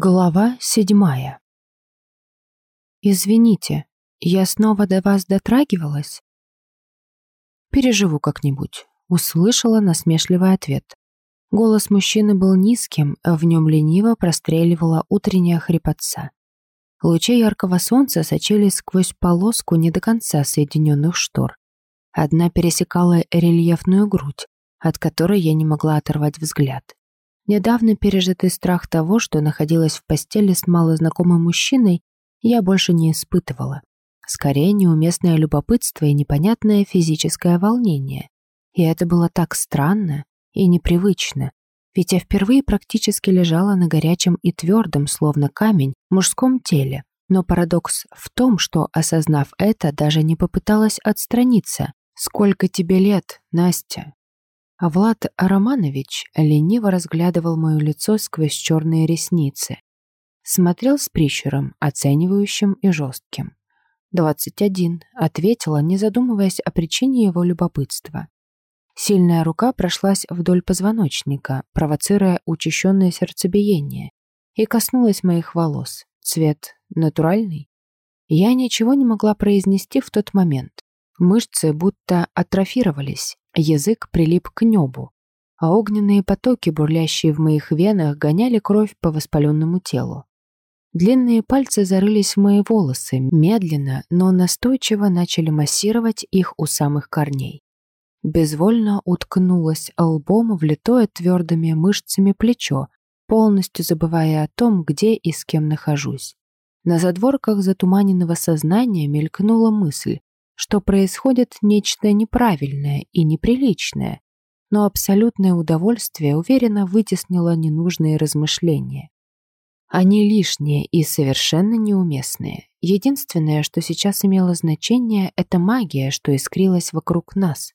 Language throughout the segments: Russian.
Глава седьмая. «Извините, я снова до вас дотрагивалась?» «Переживу как-нибудь», — услышала насмешливый ответ. Голос мужчины был низким, а в нем лениво простреливала утренняя хрипотца. Лучи яркого солнца сочились сквозь полоску не до конца соединенных штор. Одна пересекала рельефную грудь, от которой я не могла оторвать взгляд. Недавно пережитый страх того, что находилась в постели с малознакомым мужчиной, я больше не испытывала. Скорее, неуместное любопытство и непонятное физическое волнение. И это было так странно и непривычно, ведь я впервые практически лежала на горячем и твердом, словно камень, мужском теле. Но парадокс в том, что, осознав это, даже не попыталась отстраниться. «Сколько тебе лет, Настя?» А Влад Романович лениво разглядывал мое лицо сквозь черные ресницы. Смотрел с прищуром, оценивающим и жестким. «Двадцать один», — ответила, не задумываясь о причине его любопытства. Сильная рука прошлась вдоль позвоночника, провоцируя учащенное сердцебиение, и коснулась моих волос. Цвет натуральный? Я ничего не могла произнести в тот момент. Мышцы будто атрофировались, язык прилип к небу, а огненные потоки, бурлящие в моих венах, гоняли кровь по воспаленному телу. Длинные пальцы зарылись в мои волосы, медленно, но настойчиво начали массировать их у самых корней. Безвольно уткнулась лбом в литое твердыми мышцами плечо, полностью забывая о том, где и с кем нахожусь. На задворках затуманенного сознания мелькнула мысль, что происходит нечто неправильное и неприличное, но абсолютное удовольствие уверенно вытеснило ненужные размышления. Они лишние и совершенно неуместные. Единственное, что сейчас имело значение, это магия, что искрилась вокруг нас.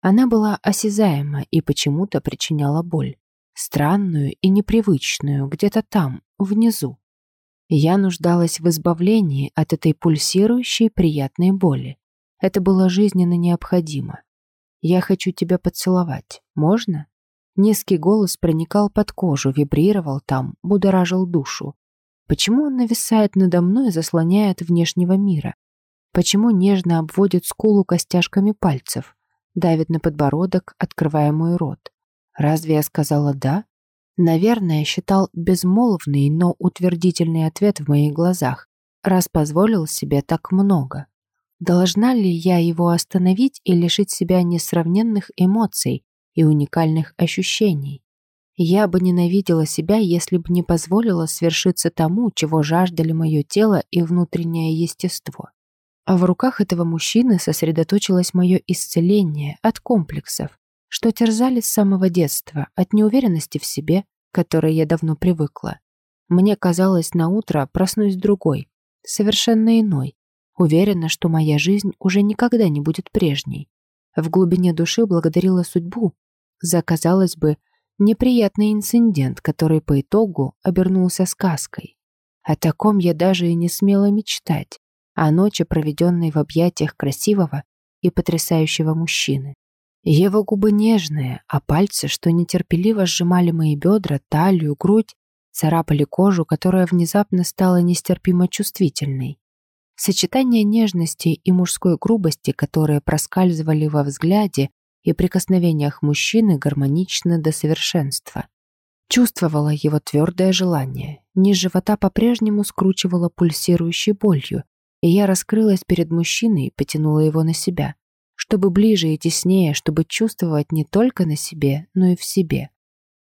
Она была осязаема и почему-то причиняла боль. Странную и непривычную, где-то там, внизу. Я нуждалась в избавлении от этой пульсирующей приятной боли. Это было жизненно необходимо. «Я хочу тебя поцеловать. Можно?» Низкий голос проникал под кожу, вибрировал там, будоражил душу. Почему он нависает надо мной и заслоняет внешнего мира? Почему нежно обводит скулу костяшками пальцев, давит на подбородок, открывая мой рот? Разве я сказала «да»? Наверное, считал безмолвный, но утвердительный ответ в моих глазах, раз позволил себе так много. Должна ли я его остановить и лишить себя несравненных эмоций и уникальных ощущений? Я бы ненавидела себя, если бы не позволила свершиться тому, чего жаждали мое тело и внутреннее естество. А в руках этого мужчины сосредоточилось мое исцеление от комплексов, что терзали с самого детства, от неуверенности в себе, к которой я давно привыкла. Мне казалось, на утро проснусь другой, совершенно иной, Уверена, что моя жизнь уже никогда не будет прежней. В глубине души благодарила судьбу за, казалось бы, неприятный инцидент, который по итогу обернулся сказкой. О таком я даже и не смела мечтать, о ночи, проведенной в объятиях красивого и потрясающего мужчины. Его губы нежные, а пальцы, что нетерпеливо сжимали мои бедра, талию, грудь, царапали кожу, которая внезапно стала нестерпимо чувствительной. Сочетание нежности и мужской грубости, которые проскальзывали во взгляде и прикосновениях мужчины, гармонично до совершенства. Чувствовала его твердое желание. Низ живота по-прежнему скручивала пульсирующей болью, и я раскрылась перед мужчиной и потянула его на себя, чтобы ближе и теснее, чтобы чувствовать не только на себе, но и в себе.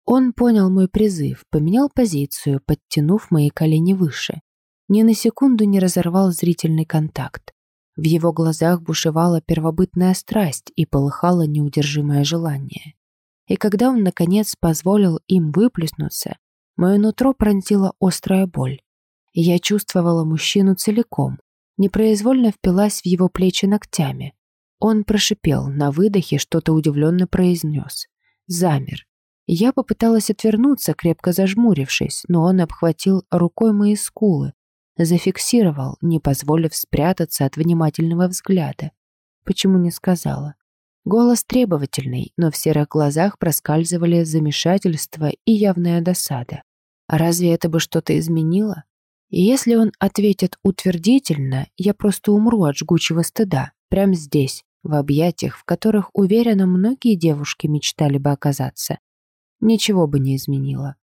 Он понял мой призыв, поменял позицию, подтянув мои колени выше ни на секунду не разорвал зрительный контакт. В его глазах бушевала первобытная страсть и полыхало неудержимое желание. И когда он, наконец, позволил им выплеснуться, мое нутро пронзила острая боль. я чувствовала мужчину целиком, непроизвольно впилась в его плечи ногтями. Он прошипел, на выдохе что-то удивленно произнес. Замер. Я попыталась отвернуться, крепко зажмурившись, но он обхватил рукой мои скулы, Зафиксировал, не позволив спрятаться от внимательного взгляда. Почему не сказала? Голос требовательный, но в серых глазах проскальзывали замешательство и явная досада. Разве это бы что-то изменило? И если он ответит утвердительно, я просто умру от жгучего стыда, прямо здесь, в объятиях, в которых, уверенно, многие девушки мечтали бы оказаться. Ничего бы не изменило.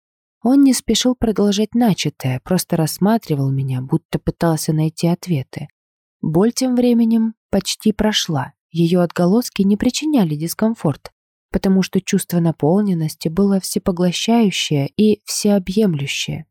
Он не спешил продолжать начатое, просто рассматривал меня, будто пытался найти ответы. Боль тем временем почти прошла. Ее отголоски не причиняли дискомфорт, потому что чувство наполненности было всепоглощающее и всеобъемлющее.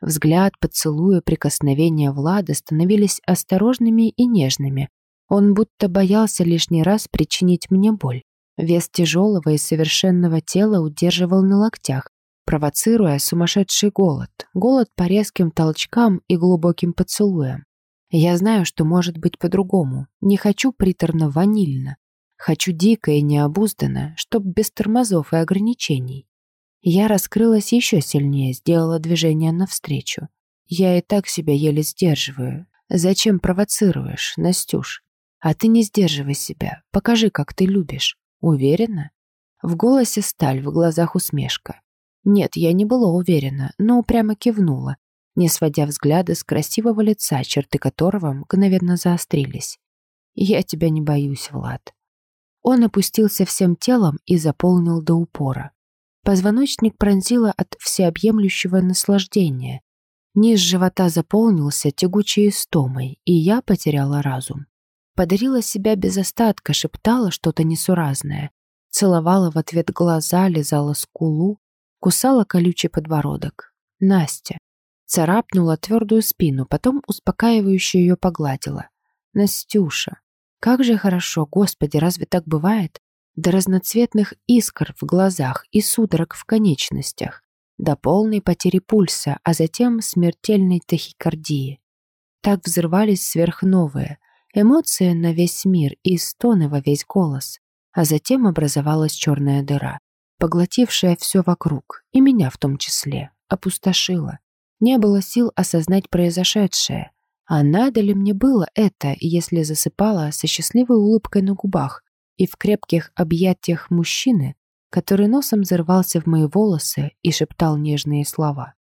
Взгляд, поцелуи, прикосновения Влада становились осторожными и нежными. Он будто боялся лишний раз причинить мне боль. Вес тяжелого и совершенного тела удерживал на локтях, провоцируя сумасшедший голод. Голод по резким толчкам и глубоким поцелуям. Я знаю, что может быть по-другому. Не хочу приторно-ванильно. Хочу дико и необузданно, чтоб без тормозов и ограничений. Я раскрылась еще сильнее, сделала движение навстречу. Я и так себя еле сдерживаю. Зачем провоцируешь, Настюш? А ты не сдерживай себя. Покажи, как ты любишь. Уверена? В голосе сталь, в глазах усмешка. Нет, я не была уверена, но упрямо кивнула, не сводя взгляда с красивого лица, черты которого мгновенно заострились. «Я тебя не боюсь, Влад». Он опустился всем телом и заполнил до упора. Позвоночник пронзило от всеобъемлющего наслаждения. Низ живота заполнился тягучей истомой, и я потеряла разум. Подарила себя без остатка, шептала что-то несуразное. Целовала в ответ глаза, лизала скулу, кусала колючий подбородок. Настя. Царапнула твердую спину, потом успокаивающе ее погладила. Настюша. Как же хорошо, Господи, разве так бывает? До разноцветных искр в глазах и судорог в конечностях, до полной потери пульса, а затем смертельной тахикардии. Так взрывались сверхновые, эмоции на весь мир и стоны во весь голос, а затем образовалась черная дыра, поглотившая все вокруг, и меня в том числе, опустошила. Не было сил осознать произошедшее. А надо ли мне было это, если засыпала со счастливой улыбкой на губах и в крепких объятиях мужчины, который носом зарвался в мои волосы и шептал нежные слова?